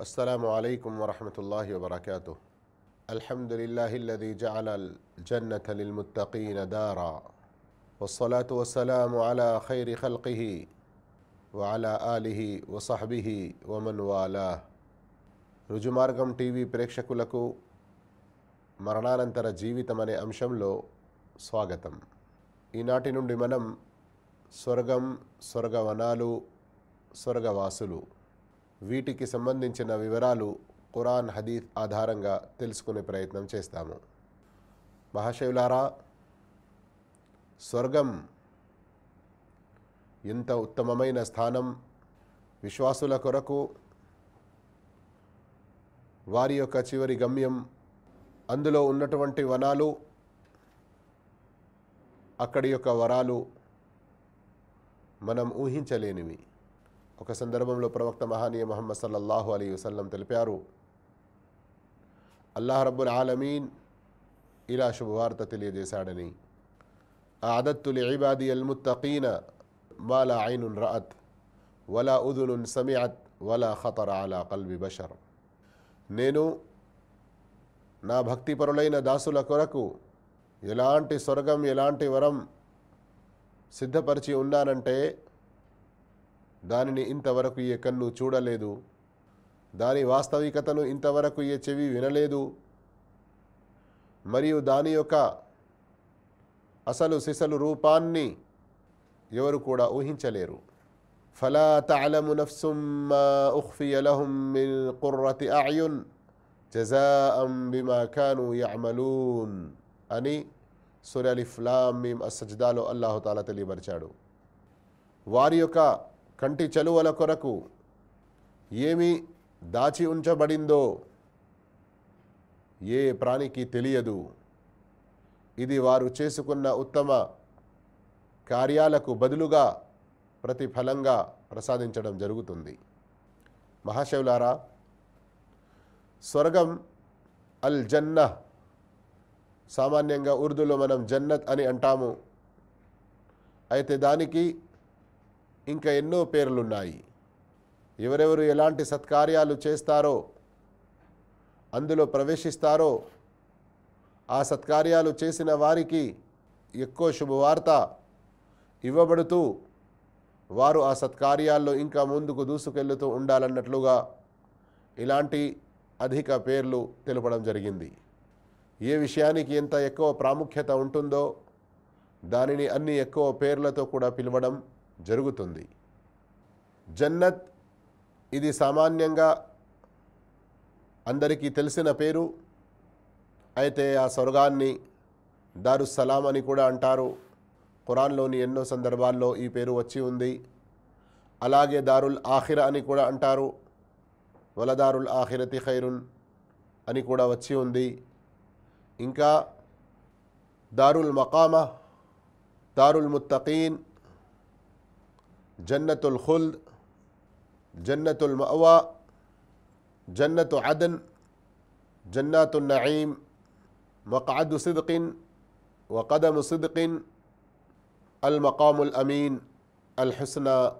السلام عليكم ورحمة الله وبركاته الحمد لله الذي جعل الجنة للمتقين دارا والصلاة والسلام على خير خلقه وعلى آله وصحبه ومن والاه రుజుమార్గం TV ప్రేక్షకులకు మరణానంతర జీవితం అనే అంశంలో స్వాగతం ఈనాటి నుండి మనం స్వర్గం స్వర్గవనాలు స్వర్గవాసులు వీటికి సంబంధించిన వివరాలు ఖురాన్ హదీత్ ఆధారంగా తెలుసుకునే ప్రయత్నం చేస్తాము. మహాశివులారా స్వర్గం ఇంత ఉత్తమమైన స్థానం విశ్వాసుల కొరకు. వారి యొక్క చివరి గమ్యం అందులో ఉన్నటువంటి వనాలు అక్కడి యొక్క వరాలు మనం ఊహించలేనివి. ఒక సందర్భంలో ప్రవక్త మహానీయ మహమ్మద్ సల్లల్లాహు అలీ వసల్లం తెలిపారు అల్లాహ్ రబ్బుల్ ఆలమీన్ ఇలా శుభవార్త తెలియజేశాడని. ఆదత్తులి ఇబాది అల్ముత్తకీన మాలా ఐనున్ రాత్ వలా ఉదునున్ సమియాత్ వలా ఖతర్ అలా కల్వి బషర్ నేను నా భక్తిపరులైన దాసుల కొరకు ఎలాంటి స్వర్గం ఎలాంటి వరం సిద్ధపరిచి ఉన్నానంటే దానిని ఇంతవరకు ఏ కన్ను చూడలేదు. దాని వాస్తవికతను ఇంతవరకు ఏ చెవి వినలేదు. మరియు దాని యొక్క అసలు సిసలు రూపాన్ని ఎవరు కూడా ఊహించలేరు. ఫలా తలము నఫ్సుం మా కుర్రతి అయున్ జజాఅం బిమా కాను యఅమలూన్ అని సురలిఫ్లాం మీమ్ అసజ్దాలో అల్లాహుతాలా తెలియపరిచాడు. వారి యొక్క కంటి చలువల కొరకు ఏమి దాచి ఉంచబడిందో ఏ ప్రాణికి తెలియదు. ఇది వారు చేసుకున్న ఉత్తమ కార్యాలకు బదులుగా ప్రతిఫలంగా ప్రసాదించడం జరుగుతుంది. మహాశివులారా స్వర్గం అల్ జన్న సామాన్యంగా ఉర్దూలో మనం జన్నత్ అని అంటాము. అయితే దానికి ఇంకా ఎన్నో పేర్లున్నాయి. ఎవరెవరు ఎలాంటి సత్కార్యాలు చేస్తారో అందులో ప్రవేశిస్తారో ఆ సత్కార్యాలు చేసిన వారికి ఎక్కువ శుభవార్త ఇవ్వబడుతూ వారు ఆ సత్కార్యాల్లో ఇంకా ముందుకు దూసుకెళ్తూ ఉండాలన్నట్లుగా ఇలాంటి అధిక పేర్లు తెలపడం జరిగింది. ఏ విషయానికి ఎంత ఎక్కువ ప్రాముఖ్యత ఉంటుందో దానిని అన్ని ఎక్కువ పేర్లతో కూడా పిలవడం జరుగుతుంది. జన్నత్ ఇది సామాన్యంగా అందరికీ తెలిసిన పేరు. అయితే ఆ స్వర్గాన్ని దారుస్సలాం అని కూడా అంటారు. ఖురాన్లోని ఎన్నో సందర్భాల్లో ఈ పేరు వచ్చి ఉంది. అలాగే దారుల్ ఆఖిర అని కూడా అంటారు. వలదారుల్ ఆఖిరతి ఖైరున్ అని కూడా వచ్చి ఉంది. ఇంకా దారుల్ మకామ దారుల్ ముత్తకీన్ జన్నతుల్ ఖుల్ద్ జన్నతుల్ మవా జన్నతు అదన్ జన్నాతు నయీం మకాదు సిద్కిన్ వకదము సిద్కిన్ అల్ మకాముల్ అమీన్ అల్ హుస్నా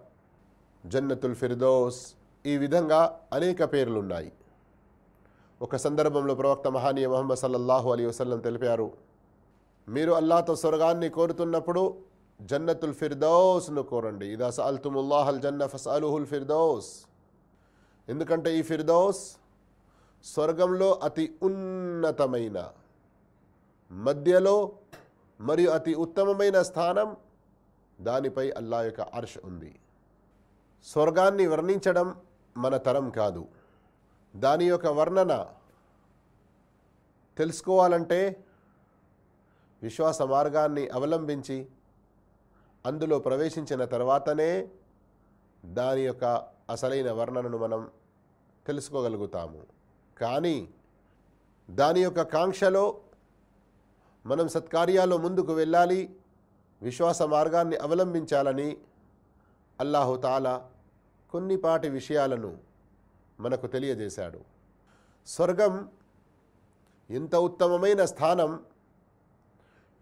జన్నతుల్ ఫిర్దోస్. ఈ విధంగా అనేక పేర్లున్నాయి. ఒక సందర్భంలో ప్రవక్త మహానీయ మహమ్మద్ సల్లల్లాహు అలీ వసల్లం తెలిపారు మీరు అల్లాతో స్వర్గాన్ని కోరుతున్నప్పుడు జన్నతుల్ ఫిర్దౌస్ను కోరండి. ఇది సల్తుముల్లాహ్ అల్ జన్న ఫసలుహుల్ ఫిర్దౌస్ ఎందుకంటే ఈ ఫిర్దౌస్ స్వర్గంలో అతి ఉన్నతమైన మధ్యలో మరియు అతి ఉత్తమమైన స్థానం దానిపై అల్లా యొక్క అర్ష్ ఉంది. స్వర్గాన్ని వర్ణించడం మన తరం కాదు. దాని యొక్క వర్ణన తెలుసుకోవాలంటే విశ్వాస మార్గాన్ని అవలంబించి అందులో ప్రవేశించిన తర్వాతనే దాని యొక్క అసలైన వర్ణనను మనం తెలుసుకోగలుగుతాము. కానీ దాని యొక్క కాంక్షలో మనం సత్కార్యాల్లో ముందుకు వెళ్ళాలి విశ్వాస మార్గాన్ని అవలంబించాలని అల్లాహుతాలా కొన్నిపాటి విషయాలను మనకు తెలియజేశాడు. స్వర్గం ఇంత ఉత్తమమైన స్థానం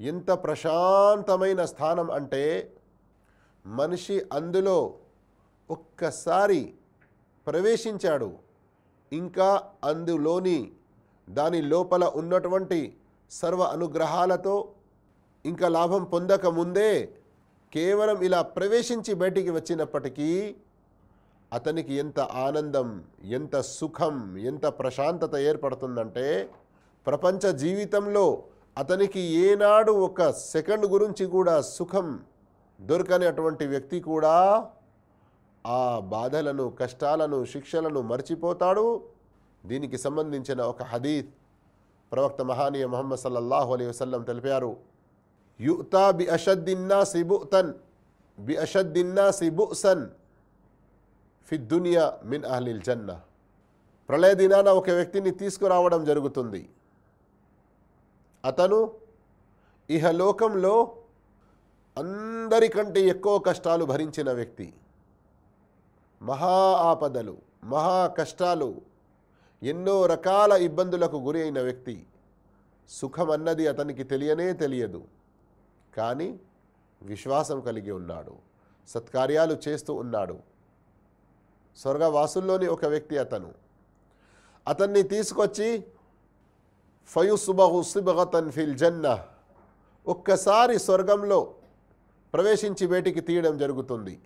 ఎంత ప్రశాంతమైన స్థానం అంటే మనిషి అందులో ఒక్కసారి ప్రవేశించాడు. ఇంకా అందులోని దాని లోపల ఉన్నటువంటి సర్వ అనుగ్రహాలతో ఇంకా లాభం పొందక ముందే కేవలం ఇలా ప్రవేశించి బయటికి వచ్చినప్పటికీ అతనికి ఎంత ఆనందం ఎంత సుఖం ఎంత ప్రశాంతత ఏర్పడుతుందంటే ప్రపంచ జీవితంలో అతనికి ఏనాడు ఒక సెకండ్ గురించి కూడా సుఖం దొరకని అటువంటి వ్యక్తి కూడా ఆ బాధలను కష్టాలను శిక్షలను మర్చిపోతాడు. దీనికి సంబంధించిన ఒక హదీత్ ప్రవక్త మహానీయ మొహమ్మద్ సల్లల్లాహు అలీ వసల్లం తెలిపారు. యుతా బి అషద్దిన్నా సిబుతన్ బి అషద్దిన్నా సిబుసన్ ఫిద్దునియా మిన్ అహ్లిల్ జన్న ప్రళయ దినాన ఒక వ్యక్తిని తీసుకురావడం జరుగుతుంది. అతను ఇహలోకంలో అందరికంటే ఎక్కువ కష్టాలు భరించిన వ్యక్తి. మహా ఆపదలు మహా కష్టాలు ఎన్నో రకాల ఇబ్బందులకు గురి అయిన వ్యక్తి. సుఖం అన్నది అతనికి తెలియనే తెలియదు. కానీ విశ్వాసం కలిగి ఉన్నాడు. సత్కార్యాలు చేస్తూ ఉన్నాడు. స్వర్గవాసుల్లోని ఒక వ్యక్తి అతను. అతన్ని తీసుకొచ్చి ఫయుసుబహు సిబగతన్ ఫిల్ జన్న ఒక్కసారి స్వర్గంలో ప్రవేశించి బయటికి తీయడం జరుగుతుంది.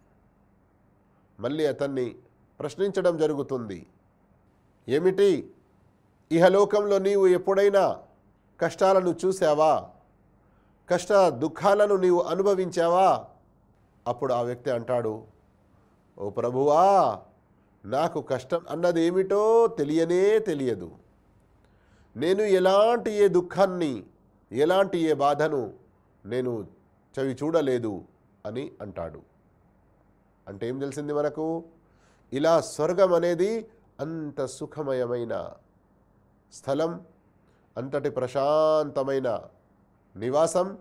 మళ్ళీ అతన్ని ప్రశ్నించడం జరుగుతుంది. ఏమిటి? ఇహలోకంలో నీవు ఎప్పుడైనా కష్టాలను చూసావా కష్ట దుఃఖాలను నీవు అనుభవించావా? అప్పుడు ఆ వ్యక్తి అంటాడు ఓ ప్రభువా నాకు కష్టం అన్నది ఏమిటో తెలియనే తెలియదు. నేను ఎలాంటి ఏ దుఃఖాన్ని ఎలాంటి ఏ బాధను నేను చవి చూడలేదు అని అంటాడు. అంటే ఏం తెలిసింది మనకు? ఇలా స్వర్గం అనేది అంత సుఖమయమైన స్థలం అంతటి ప్రశాంతమైన నివాసం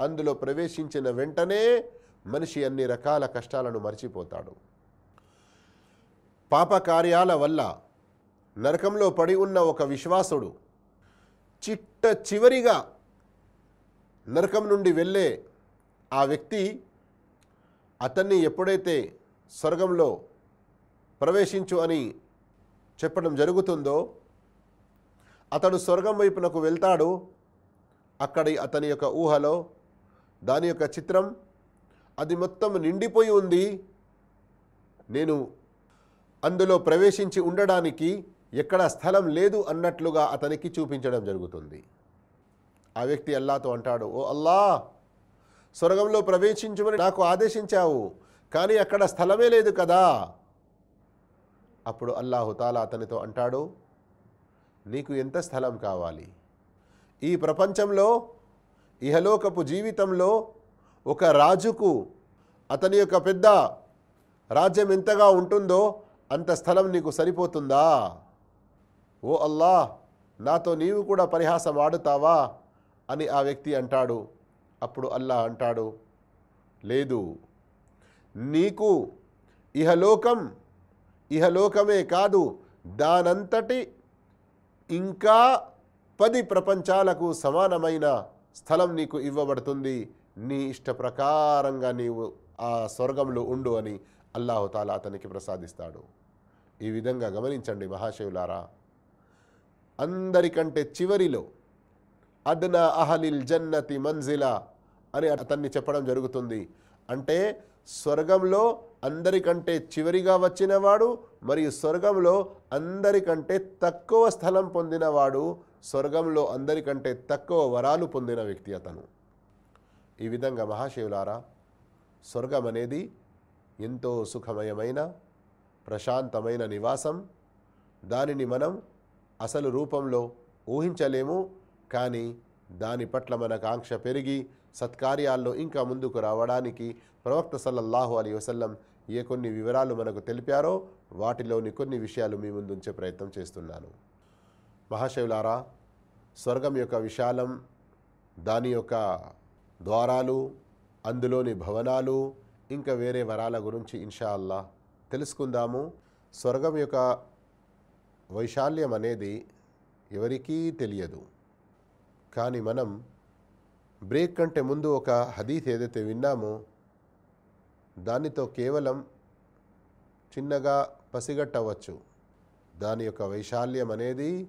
అందులో ప్రవేశించిన వెంటనే మనిషి అన్ని రకాల కష్టాలను మర్చిపోతాడు. పాపకార్యాల వల్ల నరకంలో పడి ఉన్న ఒక విశ్వాసుడు చిట్ట చివరిగా నరకం నుండి వెళ్ళే ఆ వ్యక్తి అతన్ని ఎప్పుడైతే స్వర్గంలో ప్రవేశించు అని చెప్పడం జరుగుతుందో అతడు స్వర్గం వైపునకు వెళ్తాడు. అక్కడి అతని యొక్క ఊహలో దాని యొక్క చిత్రం అది మొత్తం నిండిపోయి ఉంది. నేను అందులో ప్రవేశించి ఉండడానికి ఎక్కడ స్థలం లేదు అన్నట్లుగా అతనికి చూపించడం జరుగుతుంది. ఆ వ్యక్తి అల్లాతో అంటాడు ఓ అల్లా స్వర్గంలో ప్రవేశించమని నాకు ఆదేశించావు కానీ అక్కడ స్థలమే లేదు కదా. అప్పుడు అల్లాహుతాలా అతనితో అంటాడు నీకు ఎంత స్థలం కావాలి? ఈ ప్రపంచంలో ఇహలోకపు జీవితంలో ఒక రాజుకు అతని యొక్క పెద్ద రాజ్యం ఎంతగా ఉంటుందో అంత స్థలం నీకు సరిపోతుందా? ఓ అల్లా నాతో నీవు కూడా పరిహాసం ఆడుతావా అని ఆ వ్యక్తి అంటాడు. అప్పుడు అల్లా అంటాడు లేదు. నీకు ఇహలోకం ఇహలోకమే కాదు దానంతటి ఇంకా పది ప్రపంచాలకు సమానమైన స్థలం నీకు ఇవ్వబడుతుంది. నీ ఇష్ట ప్రకారంగా నీవు ఆ స్వర్గంలో ఉండు అని అల్లాహుతాలా అతనికి ప్రసాదిస్తాడు. ఈ విధంగా గమనించండి మహాశివులారా. అందరికంటే చివరిలో అద్నా అహలిల్ జన్నతి మంజిలా అని అతన్ని చెప్పడం జరుగుతుంది. అంటే స్వర్గంలో అందరికంటే చివరిగా వచ్చినవాడు మరియు స్వర్గంలో అందరికంటే తక్కువ స్థలం పొందినవాడు స్వర్గంలో అందరికంటే తక్కువ వరాలు పొందిన వ్యక్తి అతను. ఈ విధంగా మహాశివులారా స్వర్గం అనేది ఎంతో సుఖమయమైన ప్రశాంతమైన నివాసం. దానిని మనం అసలు రూపంలో ఊహించలేము కానీ దాని పట్ల మన కాంక్ష పెరిగి సత్కార్యాల్లో ఇంకా ముందుకు రావడానికి ప్రవక్త సల్లల్లాహు అలీ వసల్లం ఏ కొన్ని వివరాలు మనకు తెలిపారో వాటిలోని కొన్ని విషయాలు మీ ముందుంచే ప్రయత్నం చేస్తున్నాను. మహాశివులారా స్వర్గం యొక్క విశాలం దాని యొక్క ద్వారాలు అందులోని భవనాలు ఇంకా వేరే వరాల గురించి ఇన్షా అల్లా తెలుసుకుందాము. స్వర్గం యొక్క వైశాల్యం అనేది ఎవరికీ తెలియదు. కానీ మనం బ్రేక్ కంటే ముందు ఒక హదీత్ ఏదైతే విన్నామో దానితో కేవలం చిన్నగా పసిగట్టవచ్చు. దాని యొక్క వైశాల్యం అనేది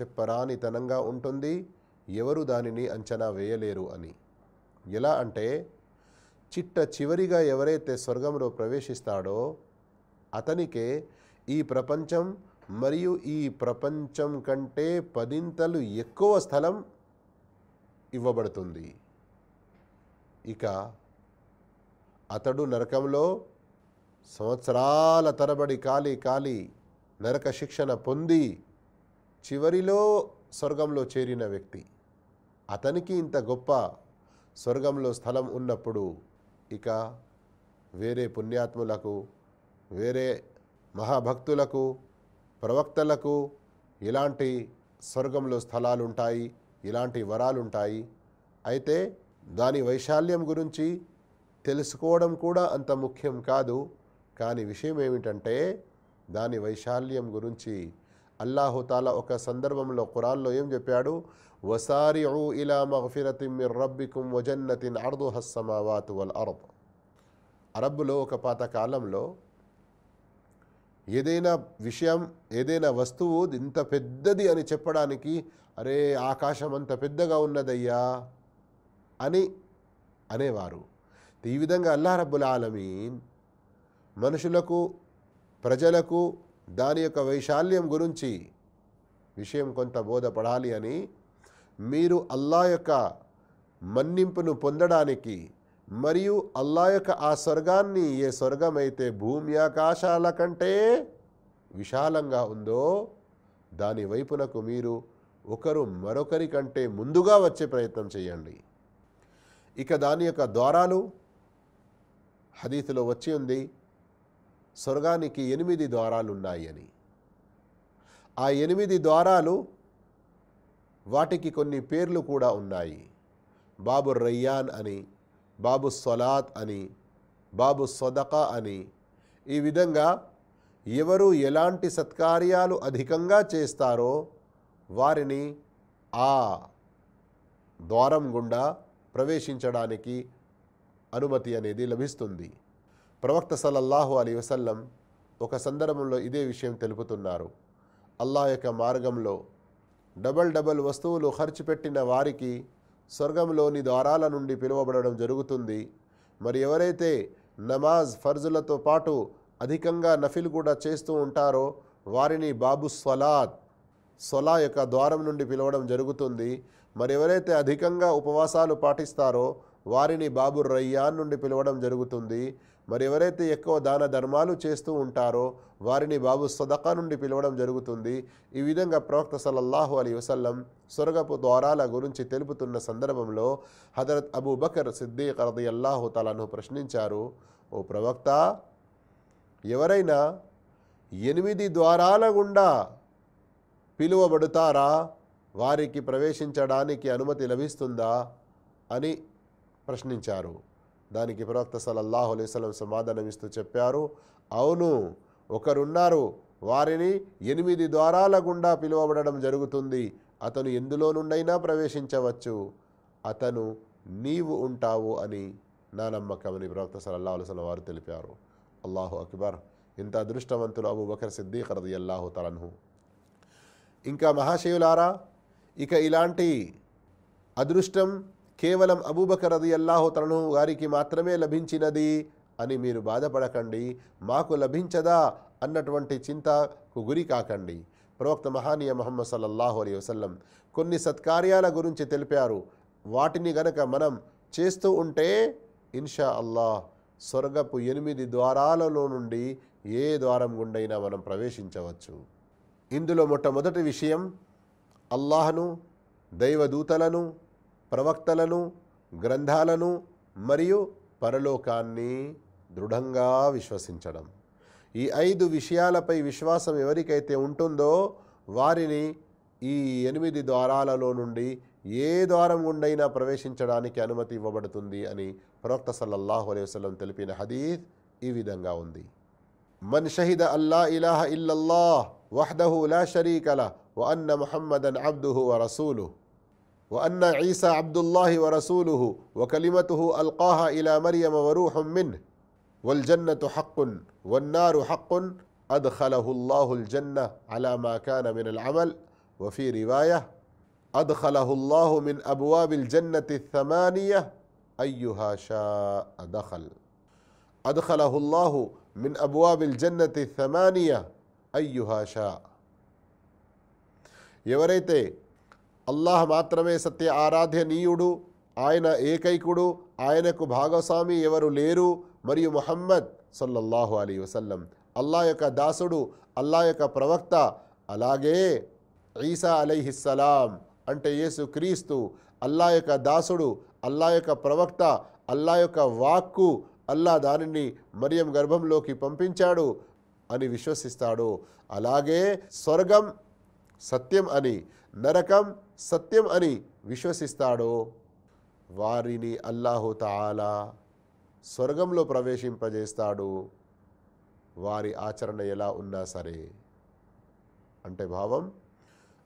చెప్పరానితనంగా ఉంటుంది. ఎవరు దానిని అంచనా వేయలేరు అని. ఎలా అంటే చిట్ట చివరిగా ఎవరైతే స్వర్గంలో ప్రవేశిస్తాడో అతనికే ఈ ప్రపంచం మరియు ఈ ప్రపంచం కంటే పదింతలు ఎక్కువ స్థలం ఇవ్వబడుతుంది. ఇక అతడు నరకంలో సంవత్సరాల తరబడి కాలి కాలి నరక శిక్షణ పొంది చివరిలో స్వర్గంలో చేరిన వ్యక్తి. అతనికి ఇంత గొప్ప స్వర్గంలో స్థలం ఉన్నప్పుడు ఇక వేరే పుణ్యాత్ములకు వేరే మహాభక్తులకు ప్రవక్తలకు ఇలాంటి స్వర్గంలో స్థలాలు ఉంటాయి ఇలాంటి వరాలు ఉంటాయి అయితే దాని వైశాల్యం గురించి తెలుసుకోవడం కూడా అంత ముఖ్యం కాదు. కానీ విషయం ఏమిటంటే దాని వైశాల్యం గురించి అల్లాహుతాల ఒక సందర్భంలో ఖురాన్లో ఏం చెప్పాడు? వసారి ఇలా మగఫిరతి మిర్ రబ్బికుం వజన్నతిన్ అర్దు హస్సమావాతు వల్ అరబ్ అరబ్బులో ఒక పాత కాలంలో ఏదైనా విషయం ఏదైనా వస్తువు ఇంత పెద్దది అని చెప్పడానికి అరే ఆకాశం అంత పెద్దగా ఉన్నదయ్యా అని అనేవారు. ఈ విధంగా అల్లా రబ్బుల్ ఆలమీన్ మనుషులకు ప్రజలకు దాని యొక్క వైశాల్యం గురించి విషయం కొంత బోధపడాలి అని మీరు అల్లా యొక్క మన్నింపును పొందడానికి మరియు అల్లా యొక్క ఆ స్వర్గాన్ని ఏ స్వర్గమైతే భూమి ఆకాశాల కంటే విశాలంగా ఉందో దాని వైపునకు మీరు ఒకరు మరొకరి కంటే ముందుగా వచ్చే ప్రయత్నం చేయండి. ఇక దాని యొక్క ద్వారాలు హదీతులో వచ్చి ఉంది స్వర్గానికి ఎనిమిది ద్వారాలు ఉన్నాయి అని. ఆ ఎనిమిది ద్వారాలు వాటికి కొన్ని పేర్లు కూడా ఉన్నాయి. బాబు రయ్యాన్ అని బాబు సొలాత్ అని బాబు సొదక అని. ఈ విధంగా ఎవరు ఎలాంటి సత్కార్యాలు అధికంగా చేస్తారో వారిని ఆ ద్వారం గుండా ప్రవేశించడానికి అనుమతి అనేది లభిస్తుంది. ప్రవక్త సల్లల్లాహు అలీ వసల్లం ఒక సందర్భంలో ఇదే విషయం తెలుపుతున్నారు. అల్లా యొక్క మార్గంలో డబల్ డబల్ వస్తువులు ఖర్చు పెట్టిన వారికి స్వర్గంలోని ద్వారాల నుండి పిలువబడడం జరుగుతుంది. మరి ఎవరైతే నమాజ్ ఫర్జులతో పాటు అధికంగా నఫిల్ కూడా చేస్తూ ఉంటారో వారిని బాబు స్వలాత్ సొలా యొక్క ద్వారం నుండి పిలవడం జరుగుతుంది. మరి ఎవరైతే అధికంగా ఉపవాసాలు పాటిస్తారో వారిని బాబు రయ్యాన్ నుండి పిలవడం జరుగుతుంది. మరి ఎవరైతే ఎక్కువ దాన ధర్మాలు చేస్తూ ఉంటారో వారిని బాబు సదకా నుండి పిలవడం జరుగుతుంది. ఈ విధంగా ప్రవక్త సల్లల్లాహు అలీ వసల్లం స్వర్గపు ద్వారాల గురించి తెలుపుతున్న సందర్భంలో హజరత్ అబూ బకర్ సిద్దీక్ రది అల్లాహు తలను ప్రశ్నించారు ఓ ప్రవక్త ఎవరైనా ఎనిమిది ద్వారాల గుండా పిలువబడుతారా? వారికి ప్రవేశించడానికి అనుమతి లభిస్తుందా? అని ప్రశ్నించారు. దానికి ప్రవక్త సలల్లాహు అలైవలం సమాధానమిస్తూ చెప్పారు అవును ఒకరున్నారు వారిని ఎనిమిది ద్వారాల గుండా పిలువబడడం జరుగుతుంది అతను ఎందులో నుండైనా ప్రవేశించవచ్చు అతను నీవు ఉంటావు అని నా నమ్మకమని ప్రవక్త సలల్లా అలైవలం వారు తెలిపారు. అల్లాహు అక్బర్. ఇంత అదృష్టవంతులు అబూ బకర్ సిద్దీక్ రది అల్లాహు తలన్హు ఇంకా మహాశివులారా ఇక ఇలాంటి అదృష్టం కేవలం అబూబకర్ అది అల్లాహో తలను గారికి మాత్రమే లభించినది అని మీరు బాధపడకండి. మాకు లభించదా అన్నటువంటి చింతకు గురి కాకండి. ప్రవక్త మహానీయ మహమ్మద్ సల్లల్లాహు అలీ వసల్లం కొన్ని సత్కార్యాల గురించి తెలిపారు. వాటిని గనక మనం చేస్తూ ఉంటే ఇన్షా అల్లాహ్ స్వర్గపు ఎనిమిది ద్వారాలలో నుండి ఏ ద్వారం గుండైనా మనం ప్రవేశించవచ్చు. ఇందులో మొట్టమొదటి విషయం అల్లాహను దైవదూతలను ప్రవక్తలను గ్రంథాలను మరియు పరలోకాన్ని దృఢంగా విశ్వసించడం. ఈ ఐదు విషయాలపై విశ్వాసం ఎవరికైతే ఉంటుందో వారిని ఈ ఎనిమిది ద్వారాలలో నుండి ఏ ద్వారం ఉండైనా ప్రవేశించడానికి అనుమతి ఇవ్వబడుతుంది అని ప్రవక్త సల్లల్లాహు అలైహి వసలం తెలిపిన హదీద్ ఈ విధంగా ఉంది. మన్ షహీద్ అల్లా ఇలాహ ఇల్లల్లాహ్ వహ్దహు లా షరీకల వ అన్న ముహమ్మదన్ అబ్దుహు వ రసూలు وأن عيسى عبد الله ورسوله وكلمته ألقاها إلى مريم وروح منه والجنة حق والنار حق أدخله الله الجنة على ما كان من العمل وفي رواية أدخله الله من أبواب الجنة الثمانية أيها شاء دخل أدخله الله من أبواب الجنة الثمانية أيها شاء ఎవరైతే అల్లాహ్ మాత్రమే సత్య ఆరాధ్యనీయుడు ఆయన ఏకైకుడు ఆయనకు భాగస్వామి ఎవరు లేరు మరియు మొహమ్మద్ సల్లల్లాహు అలీ వసల్లం. అల్లా యొక్క దాసుడు అల్లా యొక్క ప్రవక్త అలాగే ఈసా అలైహిస్సలాం అంటే యేసు క్రీస్తు అల్లా యొక్క దాసుడు అల్లా యొక్క ప్రవక్త అల్లా యొక్క వాక్కు అల్లా దానిని మరియం గర్భంలోకి పంపించాడు అని విశ్వసిస్తాడు. అలాగే స్వర్గం సత్యం అని నరకం సత్యం అని విశ్వసిస్తాడో వారిని అల్లాహుతాలా స్వర్గంలో ప్రవేశింపజేస్తాడు. వారి ఆచరణ ఎలా ఉన్నా సరే. అంటే భావం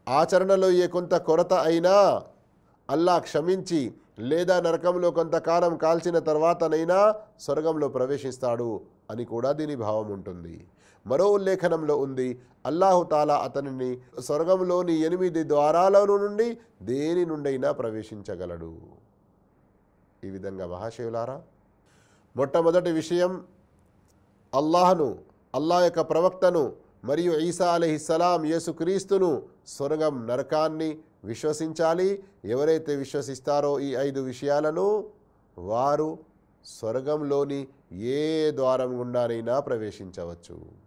ఆచరణలో ఏ కొంత కొరత అయినా అల్లా క్షమించి లేదా నరకంలో కొంతకాలం కాల్చిన తర్వాతనైనా స్వర్గంలో ప్రవేశిస్తాడు అని కూడా దీని భావం ఉంటుంది. మరో ఉల్లేఖనంలో ఉంది అల్లాహుతాలా అతనిని స్వర్గంలోని ఎనిమిది ద్వారాల నుండి దేని నుండైనా ప్రవేశించగలడు. ఈ విధంగా మహాశివులారా మొట్టమొదటి విషయం అల్లాహను అల్లాహ్ యొక్క ప్రవక్తను మరియు ఈసా అలహిస్సలాం యేసుక్రీస్తును స్వర్గం నరకాన్ని విశ్వసించాలి. ఎవరైతే విశ్వసిస్తారో ఈ ఐదు విషయాలను వారు స్వర్గంలోని ఏ ద్వారం గుండానైనా ప్రవేశించవచ్చు.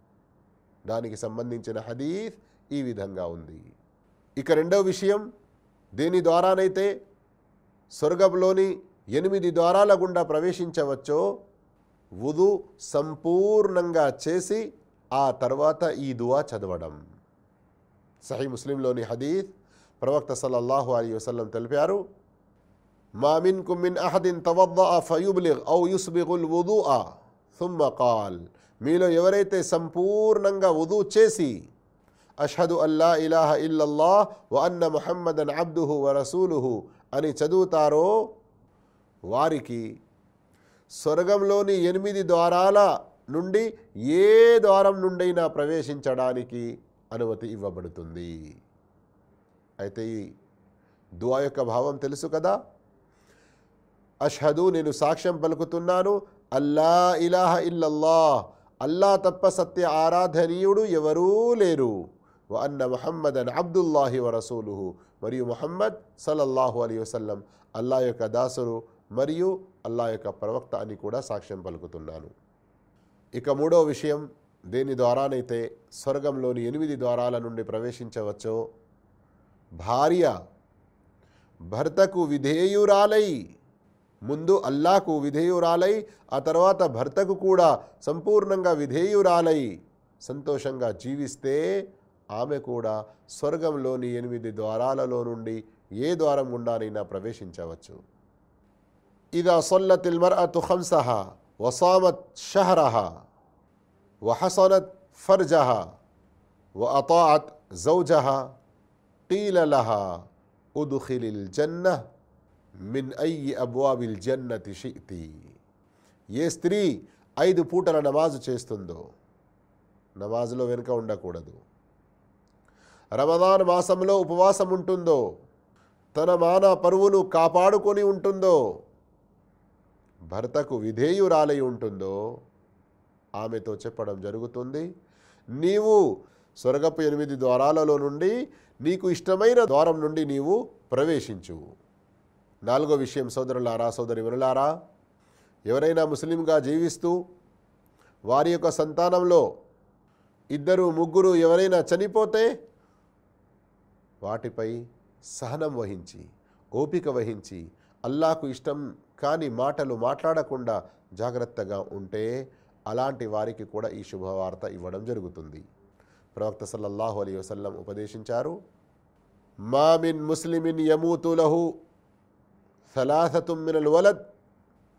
దానికి సంబంధించిన హదీఫ్ ఈ విధంగా ఉంది. ఇక రెండవ విషయం దీని ద్వారానైతే స్వర్గంలోని ఎనిమిది ద్వారాల గుండా ప్రవేశించవచ్చో వుదు సంపూర్ణంగా చేసి ఆ తర్వాత ఈ దువా చదవడం. సహీ ముస్లింలోని హదీఫ్ ప్రవక్త సల్లల్లాహు అలీ వసల్లం తెలిపారు మామిన్ కుమిన్ అహదిన్ తవద్దా ఫయుబ్లిగ్ ఔ యుస్బిగుల్ ఆ థుమ్మ కాల్ మీలో ఎవరైతే సంపూర్ణంగా వుదు చేసి అషదు అల్లా ఇలాహ ఇల్లల్లా వ అన్న ముహమ్మదన్ అబ్దుహు వ రసూలుహు అని చదువుతారో వారికి స్వర్గంలోని ఎనిమిది ద్వారాల నుండి ఏ ద్వారం నుండైనా ప్రవేశించడానికి అనుమతి ఇవ్వబడుతుంది. అయితే ఈ దువా యొక్క భావం తెలుసు కదా? అష్హదు నేను సాక్ష్యం పలుకుతున్నాను. అల్లా ఇలాహ ఇల్లల్లా అల్లా తప్ప సత్య ఆరాధనీయుడు ఎవరూ లేరు. అన్న అన్న ముహమ్మదన్ అబ్దుల్లాహి వరసూలుహు మరియు మొహమ్మద్ సల్లల్లాహు అలీ వసల్లం అల్లా యొక్క దాసురు మరియు అల్లా యొక్క ప్రవక్త అని కూడా సాక్ష్యం పలుకుతున్నాను. ఇక మూడో విషయం దేని ద్వారానైతే స్వర్గంలోని ఎనిమిది ద్వారాల నుండి ప్రవేశించవచ్చో భార్య భర్తకు విధేయురాలై ముందు అల్లాకు విధేయురాలై ఆ తర్వాత భర్తకు కూడా సంపూర్ణంగా విధేయురాలై సంతోషంగా జీవిస్తే ఆమె కూడా స్వర్గంలోని ఎనిమిది ద్వారాలలో నుండి ఏ ద్వారం గుండానైనా ప్రవేశించవచ్చు ఇదా సొల్లతిల్ మర్అతు ఖంసహ వసామత్ షహరహ వహసనత్ ఫర్జహ وأطاعت زوجها قيل لها ادخل الجنة మిన్ అయ్యి అబ్వాబిల్ జన్నతి షితి. ఏ స్త్రీ ఐదు పూటల నమాజు చేస్తుందో నమాజులో వెనుక ఉండకూడదు. రమదాన్ మాసంలో ఉపవాసం ఉంటుందో తన మాన పరువును కాపాడుకొని ఉంటుందో భర్తకు విధేయురాలై ఉంటుందో ఆమెతో చెప్పడం జరుగుతుంది. నీవు స్వర్గపు ఎనిమిది ద్వారాలలో నుండి నీకు ఇష్టమైన ద్వారం నుండి నీవు ప్రవేశించు నాలుగో విషయం సోదరులారా సోదరి వినులారా ఎవరైనా ముస్లింగా జీవిస్తూ వారి యొక్క సంతానంలో ఇద్దరు ముగ్గురు ఎవరైనా చనిపోతే వాటిపై సహనం వహించి ఓపిక వహించి అల్లాకు ఇష్టం కాని మాటలు మాట్లాడకుండా జాగ్రత్తగా ఉంటే అలాంటి వారికి కూడా ఈ శుభవార్త ఇవ్వడం జరుగుతుంది. ప్రవక్త సల్లల్లాహు అలీ వసల్లం ఉపదేశించారు మామిన్ ముస్లిమిన్ యమూతులహు ثلاثة من الولد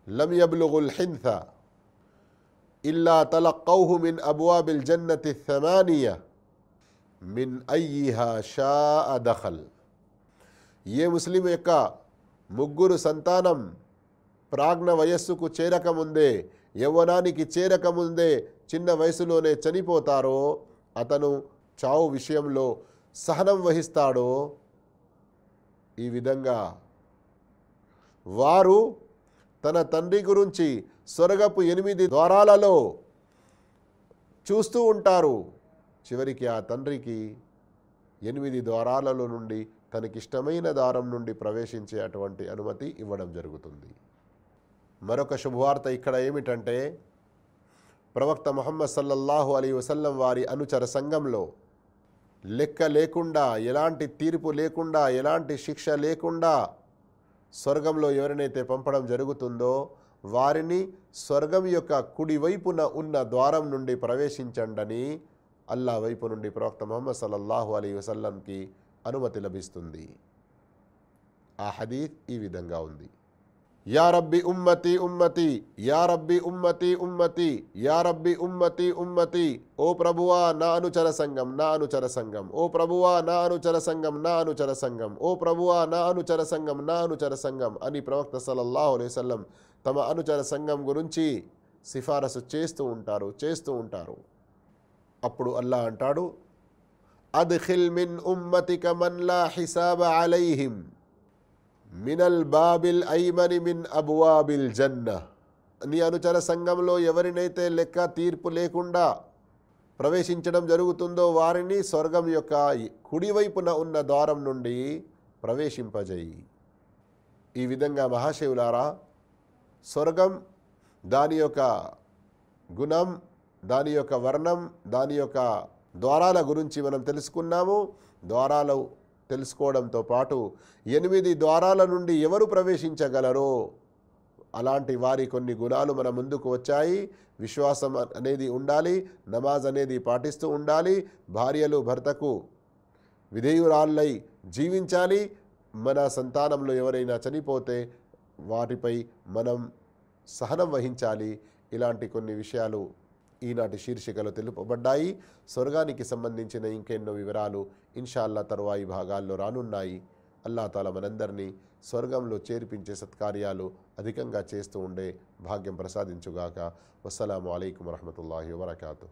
لم يبلغوا الحنث إلا تلقوه من أبواب الجنة الثمانية من أيها شاء دخل ఏ ముస్లిం యొక్క ముగ్గురు సంతానం ప్రాజ్ఞ వయస్సుకు చేరకముందే యవ్వనానికి చేరకముందే చిన్న వయసులోనే చనిపోతారో అతను చావు విషయంలో సహనం వహిస్తాడో ఈ విధంగా వారు తన తండ్రి గురించి స్వర్గపు ఎనిమిది ద్వారాలలో చూస్తూ ఉంటారు. చివరికి ఆ తండ్రికి ఎనిమిది ద్వారాలలో నుండి తనకిష్టమైన దారం నుండి ప్రవేశించే అటువంటి అనుమతి ఇవ్వడం జరుగుతుంది. మరొక శుభవార్త ఇక్కడ ఏమిటంటే ప్రవక్త మొహమ్మద్ సల్లల్లాహు అలీ వసల్లం వారి అనుచర సంఘంలో లెక్క లేకుండా ఎలాంటి తీర్పు లేకుండా ఎలాంటి శిక్ష లేకుండా స్వర్గంలో ఎవరినైతే పంపడం జరుగుతుందో వారిని స్వర్గం యొక్క కుడివైపున ఉన్న ద్వారం నుండి ప్రవేశించండని అల్లా వైపు నుండి ప్రవక్త మొహమ్మద్ సల్లల్లాహు అలీ వసల్లంకి అనుమతి లభిస్తుంది. ఆ హదీఫ్ ఈ విధంగా ఉంది. యా రబ్బి ఉమ్మతి ఉమ్మతి యా రబ్బి ఉమ్మతి ఉమ్మతి యా రబ్బి ఉమ్మతి ఉమ్మతి ఓ ప్రభువా నా అనుచర సంఘం నా అనుచర సంఘం ఓ ప్రభువా నా అనుచర సంఘం నా అనుచర సంఘం ఓ ప్రభువా నా అనుచర సంఘం నా అనుచర సంఘం అని ప్రవక్త సల్లల్లాహు అలైవల్లం తమ అనుచర సంఘం గురించి సిఫారసు చేస్తూ ఉంటారు చేస్తూ ఉంటారు. అప్పుడు అల్లా అంటాడు అద్ఖిల్ మిన్ ఉమ్మతిక మన్ లా హిసాబ అలైహిం. మినల్ బాబిల్ ఐమని మిన్ అబువాబిల్ జన్న. నీ అనుచర సంఘంలో ఎవరినైతే లెక్క తీర్పు లేకుండా ప్రవేశించడం జరుగుతుందో వారిని స్వర్గం యొక్క కుడివైపున ఉన్న ద్వారం నుండి ప్రవేశింపజేయి. ఈ విధంగా మహాశివులారా స్వర్గం దాని యొక్క గుణం దాని యొక్క వర్ణం దాని యొక్క ద్వారాల గురించి మనం తెలుసుకున్నాము. ద్వారాలు తెలుసుకోవడంతో పాటు ఎనిమిది ద్వారాల నుండి ఎవరు ప్రవేశించగలరో అలాంటి వారి కొన్ని గుణాలు మన ముందుకు వచ్చాయి. విశ్వాసం అనేది ఉండాలి నమాజ్ అనేది పాటిస్తూ ఉండాలి భార్యలు భర్తకు విధేయురాళ్ళై జీవించాలి. మన సంతానంలో ఎవరైనా చనిపోతే వాటిపై మనం సహనం వహించాలి. ఇలాంటి కొన్ని విషయాలు ఈనాటి శీర్షికలో తెలుపబడ్డాయి. స్వర్గానికి సంబంధించిన ఇంకెన్నో వివరాలు ఇన్షాల్లా తరువాయి భాగాల్లో రానున్నాయి. అల్లాతాల మనందరినీ స్వర్గంలో చేర్పించే సత్కార్యాలు అధికంగా చేస్తూ ఉండే భాగ్యం ప్రసాదించుగాక. వసలాం అలైకుం వరహమూల వబర్కాతూ